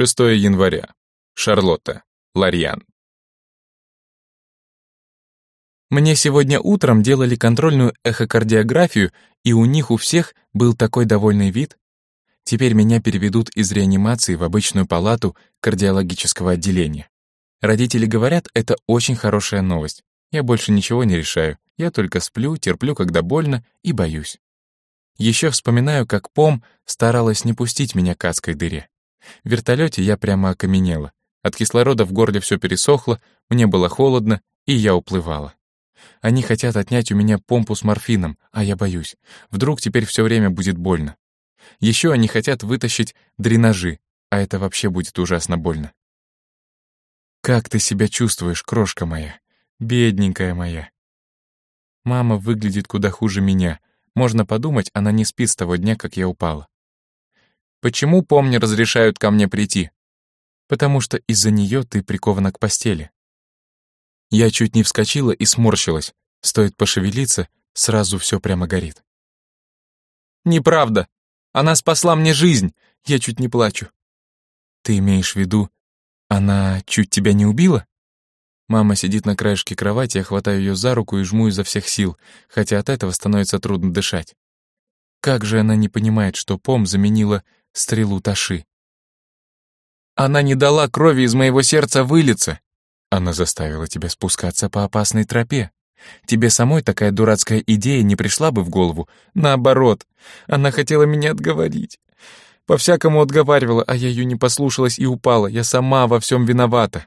6 января. Шарлотта. Ларьян. Мне сегодня утром делали контрольную эхокардиографию, и у них у всех был такой довольный вид. Теперь меня переведут из реанимации в обычную палату кардиологического отделения. Родители говорят, это очень хорошая новость. Я больше ничего не решаю. Я только сплю, терплю, когда больно, и боюсь. Еще вспоминаю, как Пом старалась не пустить меня к адской дыре. В вертолете я прямо окаменела. От кислорода в горле все пересохло, мне было холодно, и я уплывала. Они хотят отнять у меня помпу с морфином, а я боюсь. Вдруг теперь все время будет больно. Еще они хотят вытащить дренажи, а это вообще будет ужасно больно. Как ты себя чувствуешь, крошка моя? Бедненькая моя. Мама выглядит куда хуже меня. Можно подумать, она не спит с того дня, как я упала. Почему пом не разрешают ко мне прийти? Потому что из-за нее ты прикована к постели. Я чуть не вскочила и сморщилась. Стоит пошевелиться, сразу все прямо горит. Неправда. Она спасла мне жизнь. Я чуть не плачу. Ты имеешь в виду, она чуть тебя не убила? Мама сидит на краешке кровати, я хватаю ее за руку и жму изо всех сил, хотя от этого становится трудно дышать. Как же она не понимает, что Пом заменила стрелу Таши? Она не дала крови из моего сердца вылиться. Она заставила тебя спускаться по опасной тропе. Тебе самой такая дурацкая идея не пришла бы в голову. Наоборот, она хотела меня отговорить. По-всякому отговаривала, а я ее не послушалась и упала. Я сама во всем виновата.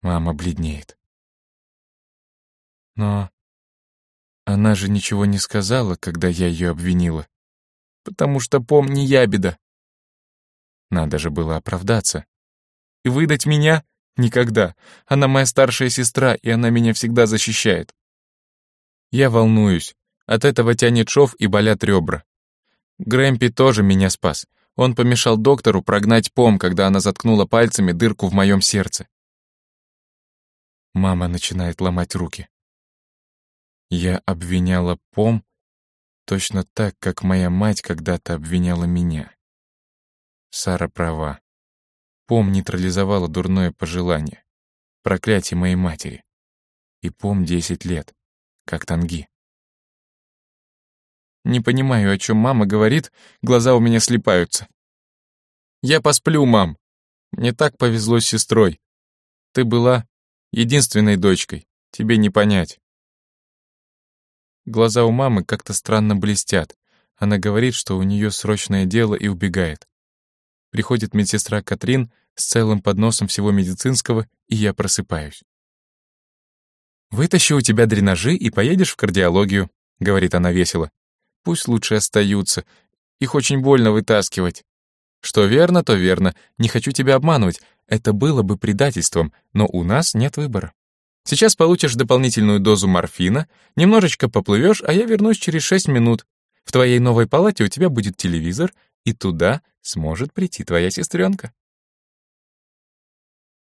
Мама бледнеет. Но она же ничего не сказала, когда я ее обвинила. Потому что помни ябеда. Надо же было оправдаться. И выдать меня? Никогда. Она моя старшая сестра, и она меня всегда защищает. Я волнуюсь. От этого тянет шов и болят ребра. Грэмпи тоже меня спас. Он помешал доктору прогнать пом, когда она заткнула пальцами дырку в моем сердце. Мама начинает ломать руки. Я обвиняла Пом точно так, как моя мать когда-то обвиняла меня. Сара права. Пом нейтрализовала дурное пожелание. Проклятие моей матери. И Пом десять лет, как Танги. Не понимаю, о чем мама говорит, глаза у меня слепаются. Я посплю, мам. Мне так повезло с сестрой. Ты была единственной дочкой, тебе не понять. Глаза у мамы как-то странно блестят. Она говорит, что у нее срочное дело и убегает. Приходит медсестра Катрин с целым подносом всего медицинского, и я просыпаюсь. «Вытащи у тебя дренажи и поедешь в кардиологию», — говорит она весело. «Пусть лучше остаются. Их очень больно вытаскивать». «Что верно, то верно. Не хочу тебя обманывать. Это было бы предательством, но у нас нет выбора. Сейчас получишь дополнительную дозу морфина, немножечко поплывешь, а я вернусь через 6 минут. В твоей новой палате у тебя будет телевизор, и туда сможет прийти твоя сестренка.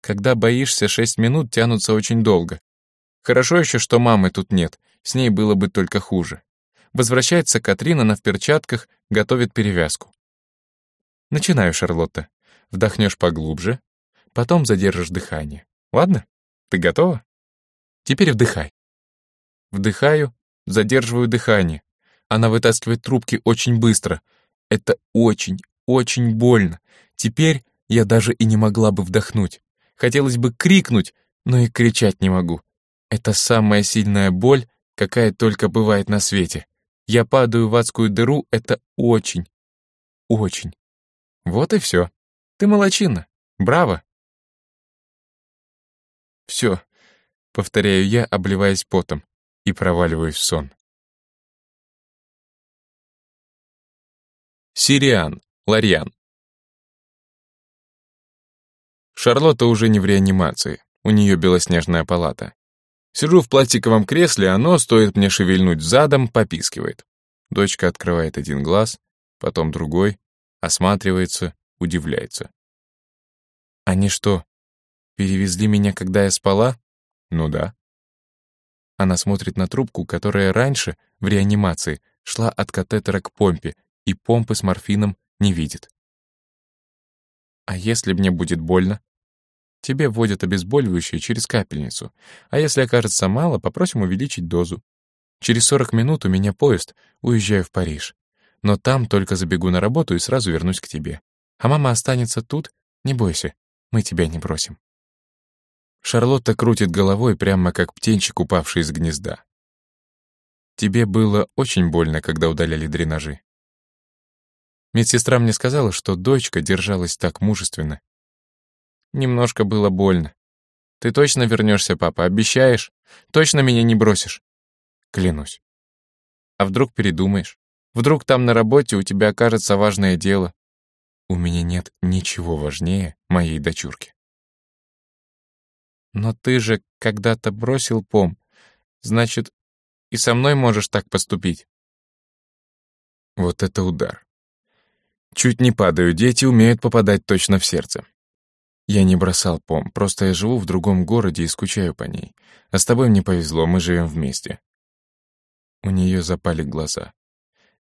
Когда боишься, 6 минут тянутся очень долго. Хорошо еще, что мамы тут нет, с ней было бы только хуже. Возвращается Катрина, она в перчатках, готовит перевязку. Начинаю, Шарлотта. Вдохнешь поглубже, Потом задержишь дыхание. Ладно? Ты готова? Теперь вдыхай. Вдыхаю, задерживаю дыхание. Она вытаскивает трубки очень быстро. Это очень, очень больно. Теперь я даже и не могла бы вдохнуть. Хотелось бы крикнуть, но и кричать не могу. Это самая сильная боль, какая только бывает на свете. Я падаю в адскую дыру, это очень, очень. Вот и все. Ты молочина. Браво. Все, повторяю я, обливаясь потом, и проваливаюсь в сон. Сириан, Ларьян. Шарлотта уже не в реанимации, у нее белоснежная палата. Сижу в пластиковом кресле, оно, стоит мне шевельнуть задом, попискивает. Дочка открывает один глаз, потом другой, осматривается, удивляется. «Они что, Перевезли меня, когда я спала? Ну да. Она смотрит на трубку, которая раньше, в реанимации, шла от катетера к помпе, и помпы с морфином не видит. А если мне будет больно? Тебе вводят обезболивающее через капельницу, а если окажется мало, попросим увеличить дозу. Через 40 минут у меня поезд, уезжаю в Париж. Но там только забегу на работу и сразу вернусь к тебе. А мама останется тут, не бойся, мы тебя не бросим. Шарлотта крутит головой, прямо как птенчик, упавший из гнезда. Тебе было очень больно, когда удаляли дренажи. Медсестра мне сказала, что дочка держалась так мужественно. Немножко было больно. Ты точно вернешься, папа, обещаешь? Точно меня не бросишь? Клянусь. А вдруг передумаешь? Вдруг там на работе у тебя окажется важное дело? У меня нет ничего важнее моей дочурки. Но ты же когда-то бросил пом. Значит, и со мной можешь так поступить. Вот это удар. Чуть не падаю, дети умеют попадать точно в сердце. Я не бросал пом, просто я живу в другом городе и скучаю по ней. А с тобой мне повезло, мы живем вместе. У нее запали глаза.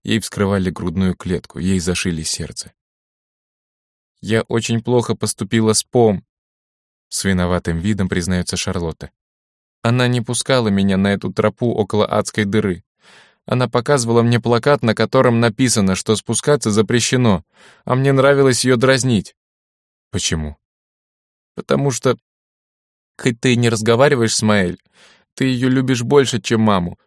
Ей вскрывали грудную клетку, ей зашили сердце. Я очень плохо поступила с пом. С виноватым видом признается Шарлотта. Она не пускала меня на эту тропу около адской дыры. Она показывала мне плакат, на котором написано, что спускаться запрещено, а мне нравилось ее дразнить. Почему? Потому что... Хоть ты и не разговариваешь с Маэль, ты ее любишь больше, чем маму.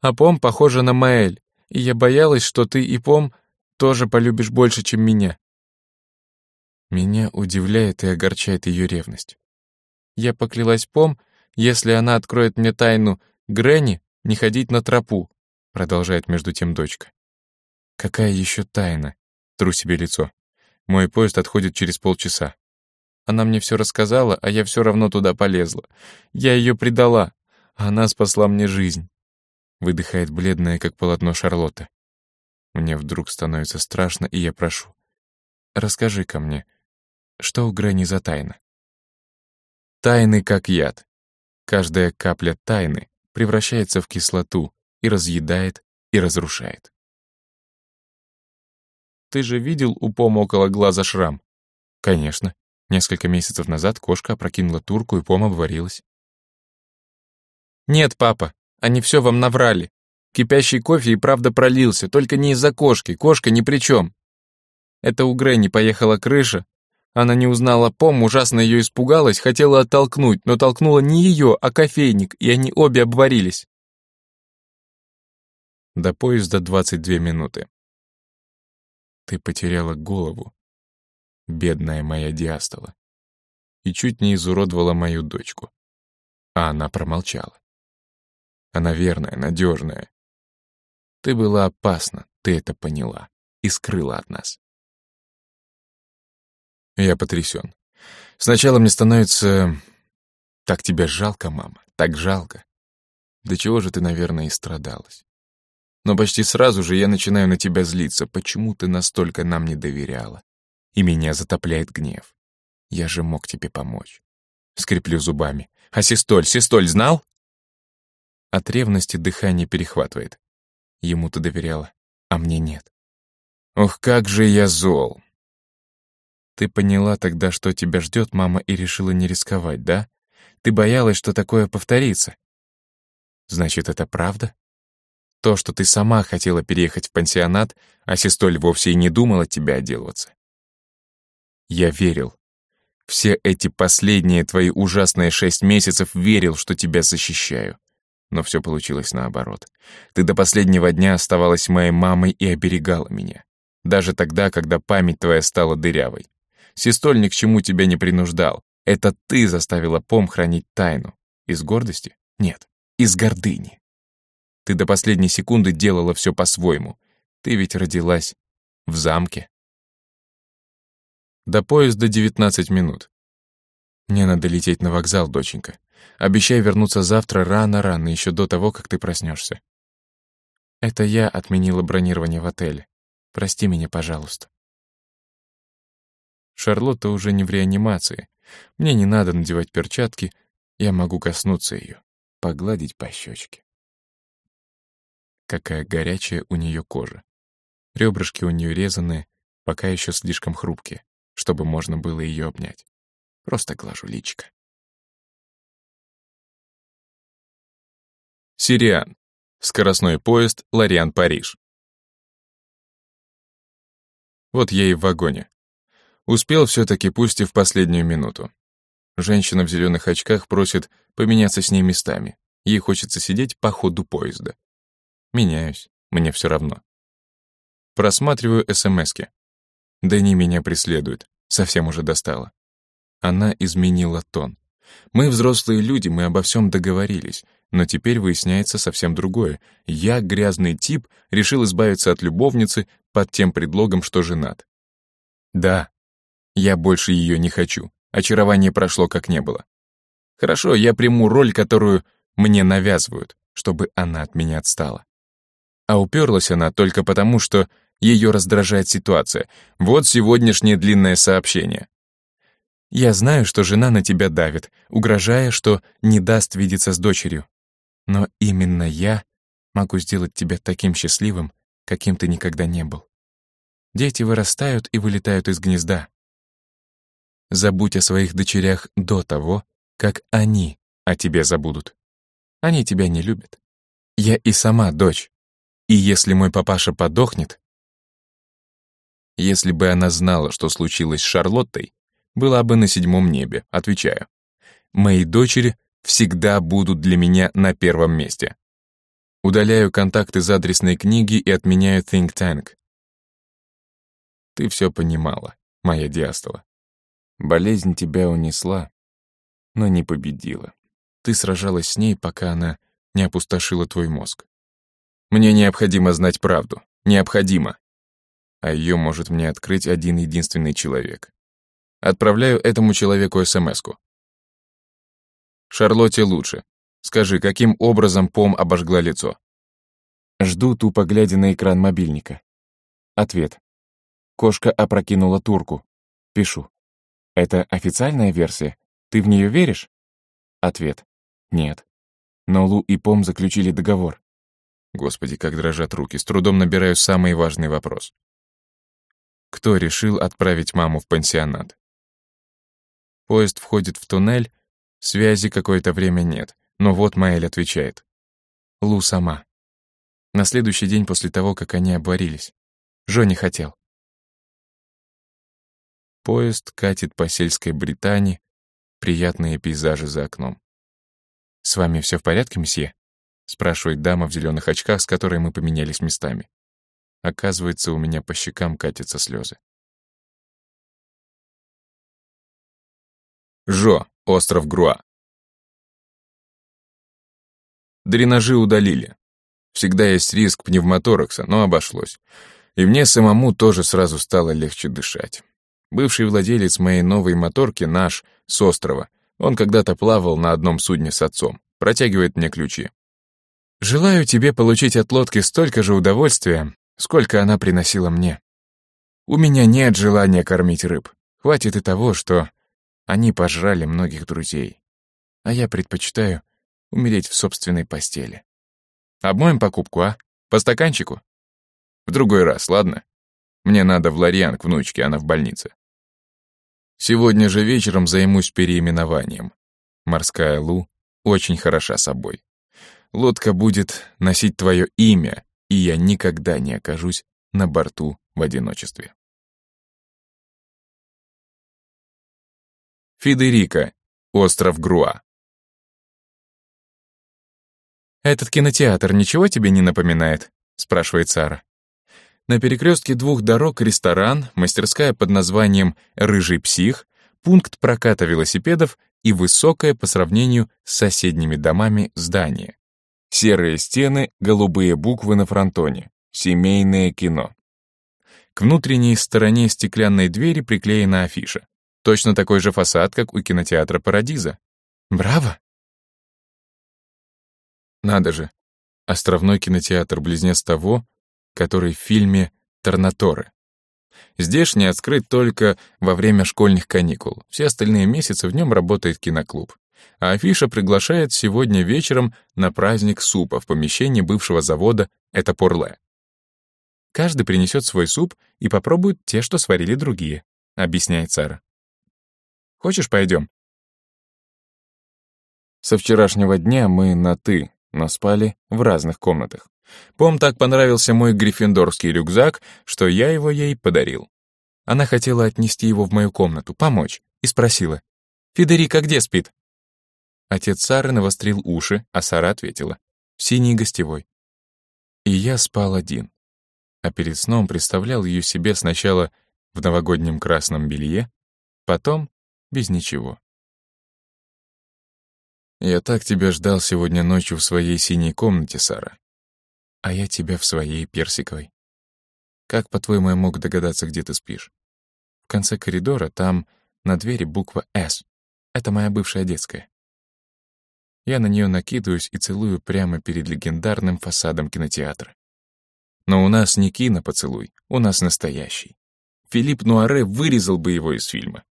А Пом похожа на Маэль, и я боялась, что ты и Пом тоже полюбишь больше, чем меня. Меня удивляет и огорчает ее ревность. Я поклялась Пом, если она откроет мне тайну Гренни, не ходить на тропу, продолжает между тем дочка. Какая еще тайна? Тру себе лицо. Мой поезд отходит через полчаса. Она мне все рассказала, а я все равно туда полезла. Я ее предала, а она спасла мне жизнь. Выдыхает бледная, как полотно Шарлотта. Мне вдруг становится страшно, и я прошу. расскажи ко мне, что у Грэнни за тайна? Тайны как яд. Каждая капля тайны превращается в кислоту и разъедает, и разрушает. Ты же видел у Пома около глаза шрам? Конечно. Несколько месяцев назад кошка опрокинула турку, и Пом обварилась. «Нет, папа, они все вам наврали. Кипящий кофе и правда пролился, только не из-за кошки, кошка ни при чем. Это у Грэнни поехала крыша, она не узнала Пом, ужасно ее испугалась, хотела оттолкнуть, но толкнула не ее, а кофейник, и они обе обварились. До поезда 22 минуты. Ты потеряла голову, бедная моя диастола, и чуть не изуродовала мою дочку. А она промолчала. Она верная, надежная. Ты была опасна, ты это поняла и скрыла от нас. Я потрясен. Сначала мне становится... Так тебя жалко, мама, так жалко. До чего же ты, наверное, и страдалась. Но почти сразу же я начинаю на тебя злиться. Почему ты настолько нам не доверяла? И меня затопляет гнев. Я же мог тебе помочь. Скреплю зубами. А Систоль, Систоль знал? От ревности дыхание перехватывает. Ему ты доверяла, а мне нет. Ох, как же я зол. Ты поняла тогда, что тебя ждет мама, и решила не рисковать, да? Ты боялась, что такое повторится. Значит, это правда? То, что ты сама хотела переехать в пансионат, а Систоль вовсе и не думала тебя отделываться. Я верил. Все эти последние твои ужасные шесть месяцев верил, что тебя защищаю. Но все получилось наоборот. Ты до последнего дня оставалась моей мамой и оберегала меня. Даже тогда, когда память твоя стала дырявой. Систоль ни к чему тебя не принуждал. Это ты заставила Пом хранить тайну. Из гордости? Нет, из гордыни. Ты до последней секунды делала все по-своему. Ты ведь родилась в замке. До поезда 19 минут. Мне надо лететь на вокзал, доченька. Обещай вернуться завтра рано-рано, еще до того, как ты проснешься. Это я отменила бронирование в отеле. Прости меня, пожалуйста. Шарлотта уже не в реанимации. Мне не надо надевать перчатки, я могу коснуться ее, погладить по щечке. Какая горячая у нее кожа. Ребрышки у нее резаные, пока еще слишком хрупкие. чтобы можно было ее обнять. Просто глажу личико. Сириан. Скоростной поезд Лориан-Париж. Вот я и в вагоне. Успел все-таки, пусть и в последнюю минуту. Женщина в зеленых очках просит поменяться с ней местами. Ей хочется сидеть по ходу поезда. Меняюсь, мне все равно. Просматриваю СМСки. Дани меня преследует, совсем уже достала. Она изменила тон. Мы взрослые люди, мы обо всем договорились, но теперь выясняется совсем другое. Я, грязный тип, решил избавиться от любовницы под тем предлогом, что женат. Да, я больше ее не хочу. Очарование прошло как не было. Хорошо, я приму роль, которую мне навязывают, чтобы она от меня отстала. А уперлась она только потому, что ее раздражает ситуация. Вот сегодняшнее длинное сообщение. «Я знаю, что жена на тебя давит, угрожая, что не даст видеться с дочерью. Но именно я могу сделать тебя таким счастливым, каким ты никогда не был. Дети вырастают и вылетают из гнезда. Забудь о своих дочерях до того, как они о тебе забудут. Они тебя не любят. Я и сама дочь. И если мой папаша подохнет, если бы она знала, что случилось с Шарлоттой, была бы на седьмом небе, отвечаю. Мои дочери всегда будут для меня на первом месте. Удаляю контакты из адресной книги и отменяю Think Tank. Ты все понимала, моя диастола. Болезнь тебя унесла, но не победила. Ты сражалась с ней, пока она не опустошила твой мозг. Мне необходимо знать правду. Необходимо а ее может мне открыть один единственный человек. Отправляю этому человеку СМС-ку. Шарлотте лучше. Скажи, каким образом Пом обожгла лицо? Жду, тупо глядя на экран мобильника. Ответ. Кошка опрокинула турку. Пишу. Это официальная версия? Ты в нее веришь? Ответ. Нет. Но Лу и Пом заключили договор. Господи, как дрожат руки, с трудом набираю самый важный вопрос кто решил отправить маму в пансионат. Поезд входит в туннель, связи какое-то время нет, но вот Маэль отвечает. Лу сама. На следующий день после того, как они обварились. Жо не хотел. Поезд катит по сельской Британии, приятные пейзажи за окном. «С вами все в порядке, мсье?» — спрашивает дама в зеленых очках, с которой мы поменялись местами. Оказывается, у меня по щекам катятся слезы. Жо, остров Груа. Дренажи удалили. Всегда есть риск пневмоторакса, но обошлось. И мне самому тоже сразу стало легче дышать. Бывший владелец моей новой моторки, наш, с острова, он когда-то плавал на одном судне с отцом, протягивает мне ключи. «Желаю тебе получить от лодки столько же удовольствия, сколько она приносила мне. У меня нет желания кормить рыб. Хватит и того, что они пожрали многих друзей. А я предпочитаю умереть в собственной постели. Обмоем покупку, а? По стаканчику? В другой раз, ладно? Мне надо в Лориан к внучке, она в больнице. Сегодня же вечером займусь переименованием. Морская Лу очень хороша собой. Лодка будет носить твое имя, и я никогда не окажусь на борту в одиночестве. Федерика, остров Груа. «Этот кинотеатр ничего тебе не напоминает?» — спрашивает Сара. На перекрестке двух дорог ресторан, мастерская под названием «Рыжий псих», пункт проката велосипедов и высокое по сравнению с соседними домами здание. Серые стены, голубые буквы на фронтоне. Семейное кино. К внутренней стороне стеклянной двери приклеена афиша. Точно такой же фасад, как у кинотеатра «Парадиза». Браво! Надо же. Островной кинотеатр-близнец того, который в фильме «Торнаторы». Здешний открыт только во время школьных каникул. Все остальные месяцы в нем работает киноклуб а афиша приглашает сегодня вечером на праздник супа в помещении бывшего завода «Это Порле». Каждый принесет свой суп и попробует те, что сварили другие. объясняет Сара. «Хочешь, пойдем?» Со вчерашнего дня мы на «ты», но спали в разных комнатах. Пом так понравился мой гриффиндорский рюкзак, что я его ей подарил. Она хотела отнести его в мою комнату, помочь, и спросила, «Федерика где спит?» Отец Сары навострил уши, а Сара ответила, «В синей гостевой». И я спал один. А перед сном представлял ее себе сначала в новогоднем красном белье, потом без ничего. «Я так тебя ждал сегодня ночью в своей синей комнате, Сара. А я тебя в своей персиковой. Как, по-твоему, я мог догадаться, где ты спишь? В конце коридора там на двери буква «С». Это моя бывшая детская. Я на нее накидываюсь и целую прямо перед легендарным фасадом кинотеатра. Но у нас не кинопоцелуй, у нас настоящий. Филипп Нуаре вырезал бы его из фильма.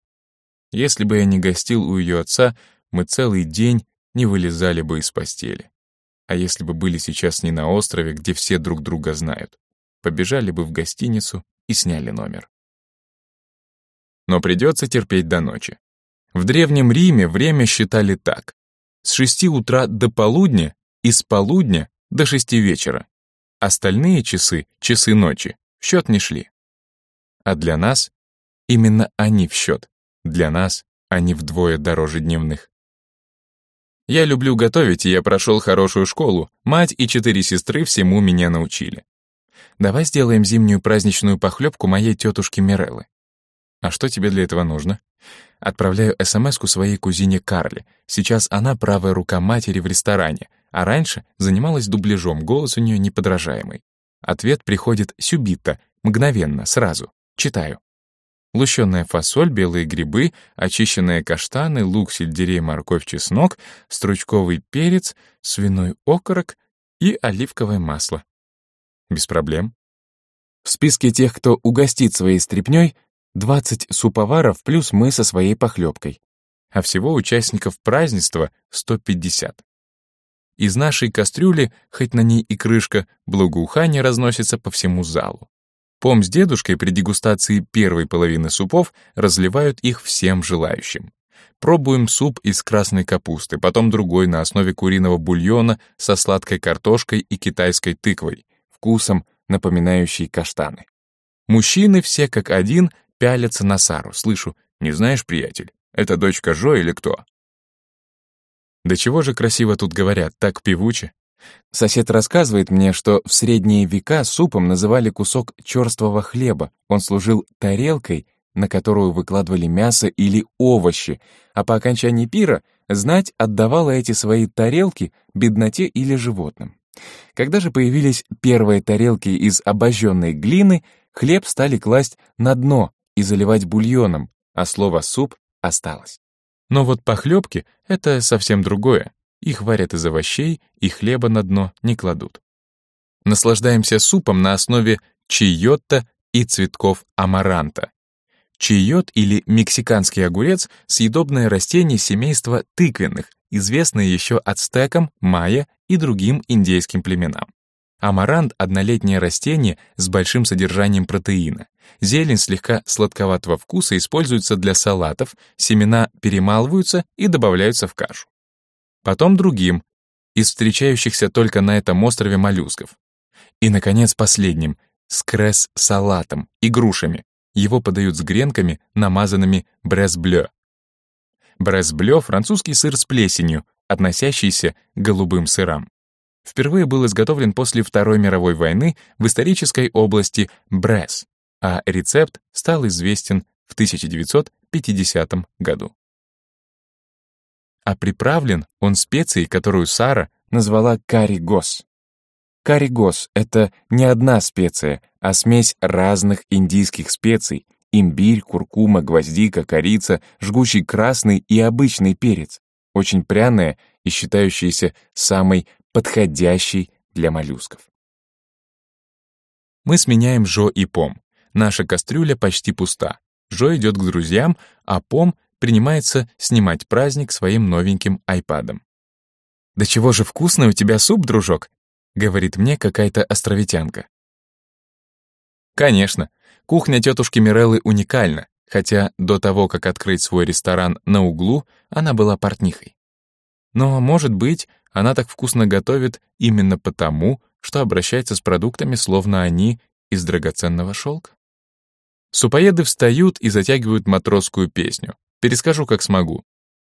Если бы я не гостил у ее отца, мы целый день не вылезали бы из постели. А если бы были сейчас не на острове, где все друг друга знают, побежали бы в гостиницу и сняли номер. Но придется терпеть до ночи. В Древнем Риме время считали так. С шести утра до полудня и с полудня до шести вечера. Остальные часы, часы ночи, в счет не шли. А для нас именно они в счет. Для нас они вдвое дороже дневных. Я люблю готовить, и я прошел хорошую школу. Мать и четыре сестры всему меня научили. Давай сделаем зимнюю праздничную похлебку моей тетушки Миреллы. А что тебе для этого нужно? Отправляю смс-ку своей кузине Карле. Сейчас она правая рука матери в ресторане, а раньше занималась дубляжом, голос у нее неподражаемый. Ответ приходит сюбитто, мгновенно, сразу. Читаю. Лущенная фасоль, белые грибы, очищенные каштаны, лук, сельдерей, морковь, чеснок, стручковый перец, свиной окорок и оливковое масло. Без проблем. В списке тех, кто угостит своей стряпнёй, 20 суповаров плюс мы со своей похлебкой. А всего участников празднества 150. Из нашей кастрюли, хоть на ней и крышка, благоухание разносится по всему залу. Пом с дедушкой при дегустации первой половины супов разливают их всем желающим. Пробуем суп из красной капусты, потом другой на основе куриного бульона со сладкой картошкой и китайской тыквой, вкусом напоминающий каштаны. Мужчины все как один пялятся на Сару. Слышу, не знаешь, приятель, это дочка Жо или кто? Да чего же красиво тут говорят, так певуче. Сосед рассказывает мне, что в средние века супом называли кусок черствого хлеба. Он служил тарелкой, на которую выкладывали мясо или овощи, а по окончании пира знать отдавала эти свои тарелки бедноте или животным. Когда же появились первые тарелки из обожженной глины, хлеб стали класть на дно и заливать бульоном, а слово «суп» осталось. Но вот похлебки — это совсем другое. Их варят из овощей и хлеба на дно не кладут. Наслаждаемся супом на основе чиотта и цветков амаранта. Чиот или мексиканский огурец — съедобное растение семейства тыквенных, известное еще ацтекам, майя и другим индейским племенам. Амарант — однолетнее растение с большим содержанием протеина. Зелень слегка сладковатого вкуса используется для салатов, семена перемалываются и добавляются в кашу потом другим, из встречающихся только на этом острове моллюсков. И, наконец, последним, с кресс-салатом и грушами. Его подают с гренками, намазанными бресблё. Бресблё — французский сыр с плесенью, относящийся к голубым сырам. Впервые был изготовлен после Второй мировой войны в исторической области Брес, а рецепт стал известен в 1950 году а приправлен он специей, которую Сара назвала каригос. Каригос — это не одна специя, а смесь разных индийских специй — имбирь, куркума, гвоздика, корица, жгучий красный и обычный перец, очень пряная и считающаяся самой подходящей для моллюсков. Мы сменяем Жо и Пом. Наша кастрюля почти пуста. Жо идет к друзьям, а Пом принимается снимать праздник своим новеньким айпадом. «Да чего же вкусный у тебя суп, дружок?» — говорит мне какая-то островитянка. Конечно, кухня тетушки Миреллы уникальна, хотя до того, как открыть свой ресторан на углу, она была портнихой. Но, может быть, она так вкусно готовит именно потому, что обращается с продуктами, словно они из драгоценного шелка. Супоеды встают и затягивают матросскую песню. Перескажу, как смогу.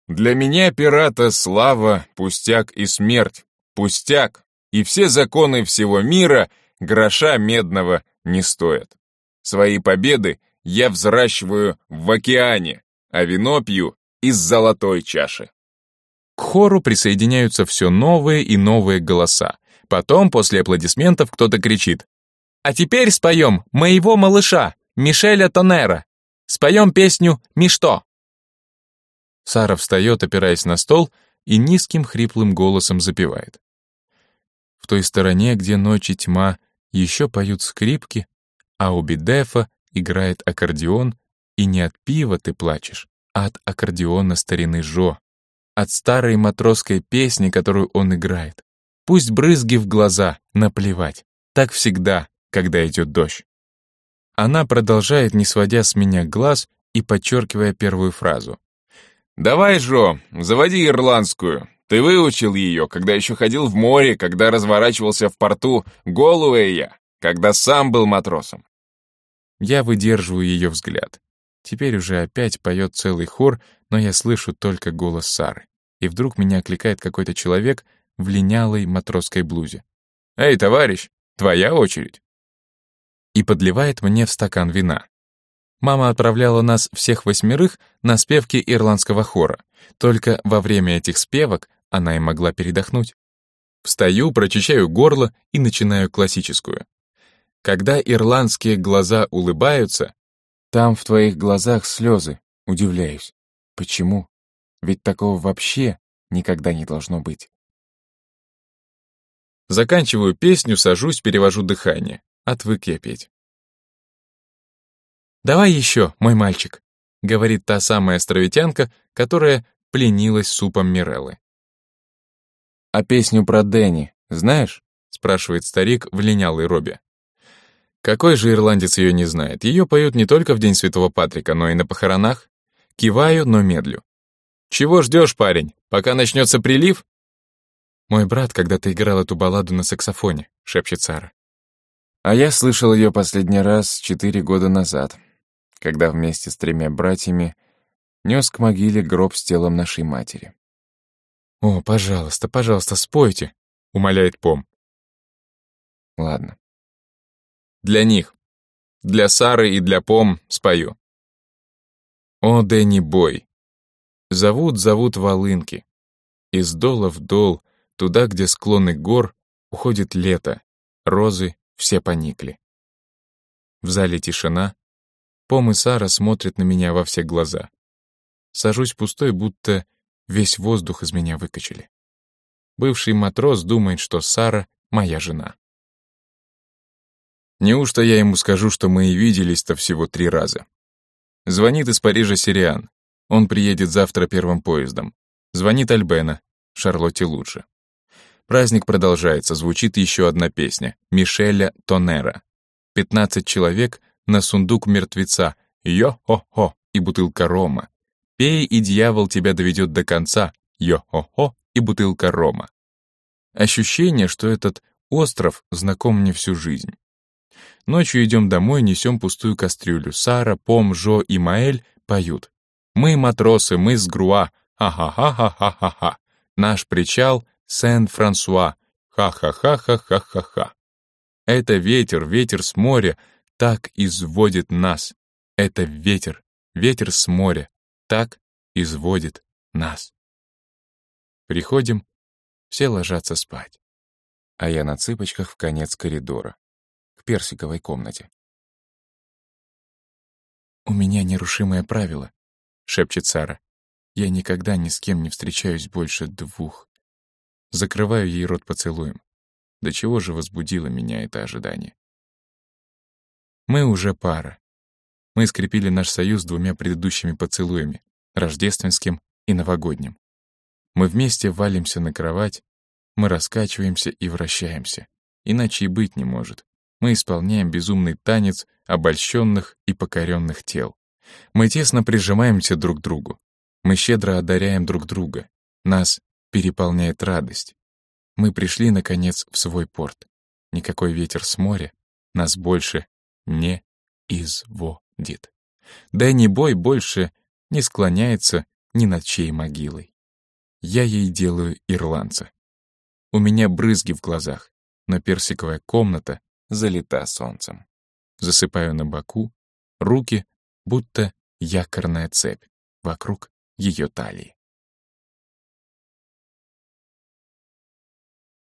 «Для меня пирата слава, пустяк и смерть. Пустяк, и все законы всего мира гроша медного не стоят. Свои победы я взращиваю в океане, а вино пью из золотой чаши». К хору присоединяются все новые и новые голоса. Потом, после аплодисментов, кто-то кричит. «А теперь споем моего малыша, Мишеля Тонера. Споем песню «Мишто». Сара встает, опираясь на стол, и низким хриплым голосом запевает. В той стороне, где ночь и тьма, еще поют скрипки, а у Бидефа играет аккордеон, и не от пива ты плачешь, а от аккордеона старины Жо, от старой матросской песни, которую он играет. Пусть брызги в глаза, наплевать. Так всегда, когда идет дождь. Она продолжает, не сводя с меня глаз и подчеркивая первую фразу. «Давай, Жо, заводи ирландскую. Ты выучил ее, когда еще ходил в море, когда разворачивался в порту, голубая я, когда сам был матросом». Я выдерживаю ее взгляд. Теперь уже опять поет целый хор, но я слышу только голос Сары. И вдруг меня окликает какой-то человек в линялой матросской блузе. «Эй, товарищ, твоя очередь!» И подливает мне в стакан вина. Мама отправляла нас всех восьмерых на спевки ирландского хора. Только во время этих спевок она и могла передохнуть. Встаю, прочищаю горло и начинаю классическую. Когда ирландские глаза улыбаются, там в твоих глазах слезы, удивляюсь. Почему? Ведь такого вообще никогда не должно быть. Заканчиваю песню, сажусь, перевожу дыхание. Отвык я петь. «Давай еще, мой мальчик», — говорит та самая островитянка, которая пленилась супом Миреллы. «А песню про Дэнни знаешь?» — спрашивает старик в линялой робе. Какой же ирландец ее не знает? Ее поют не только в День Святого Патрика, но и на похоронах. Киваю, но медлю. «Чего ждешь, парень? Пока начнется прилив?» «Мой брат когда-то играл эту балладу на саксофоне», — шепчет Сара. А я слышал ее последний раз четыре года назад, когда вместе с тремя братьями нес к могиле гроб с телом нашей матери. «О, пожалуйста, пожалуйста, спойте», — умоляет Пом. Ладно. Для них. Для Сары и для Пом спою. О, Дэнни Бой. Зовут, зовут волынки. Из дола в дол, туда, где склоны гор, уходит лето, розы все поникли. В зале тишина. Пом и Сара смотрят на меня во все глаза. Сажусь пустой, будто весь воздух из меня выкачали. Бывший матрос думает, что Сара — моя жена. Неужто я ему скажу, что мы и виделись-то всего три раза? Звонит из Парижа Сириан. Он приедет завтра первым поездом. Звонит Альбена. Шарлотте лучше. Праздник продолжается, звучит еще одна песня. Мишеля Тонера. Пятнадцать человек на сундук мертвеца. Йо-хо-хо и бутылка рома. Пей, и дьявол тебя доведет до конца. Йо-хо-хо и бутылка рома. Ощущение, что этот остров знаком мне всю жизнь. Ночью идем домой, несем пустую кастрюлю. Сара, Пом, Жо и Маэль поют. Мы матросы, мы с Груа. Ха-ха-ха-ха-ха-ха. Наш причал — Сен-Франсуа. Ха-ха-ха-ха-ха-ха-ха. Это ветер, ветер с моря, так изводит нас. Это ветер, ветер с моря, так изводит нас. Приходим, все ложатся спать. А я на цыпочках в конец коридора персиковой комнате. «У меня нерушимое правило», — шепчет Сара. «Я никогда ни с кем не встречаюсь больше двух». Закрываю ей рот поцелуем. До чего же возбудило меня это ожидание? Мы уже пара. Мы скрепили наш союз двумя предыдущими поцелуями, рождественским и новогодним. Мы вместе валимся на кровать, мы раскачиваемся и вращаемся. Иначе и быть не может мы исполняем безумный танец обольщенных и покоренных тел. Мы тесно прижимаемся друг к другу. Мы щедро одаряем друг друга. Нас переполняет радость. Мы пришли, наконец, в свой порт. Никакой ветер с моря нас больше не изводит. Дэнни Бой больше не склоняется ни над чьей могилой. Я ей делаю ирландца. У меня брызги в глазах, но персиковая комната залита солнцем. Засыпаю на боку, руки, будто якорная цепь вокруг ее талии.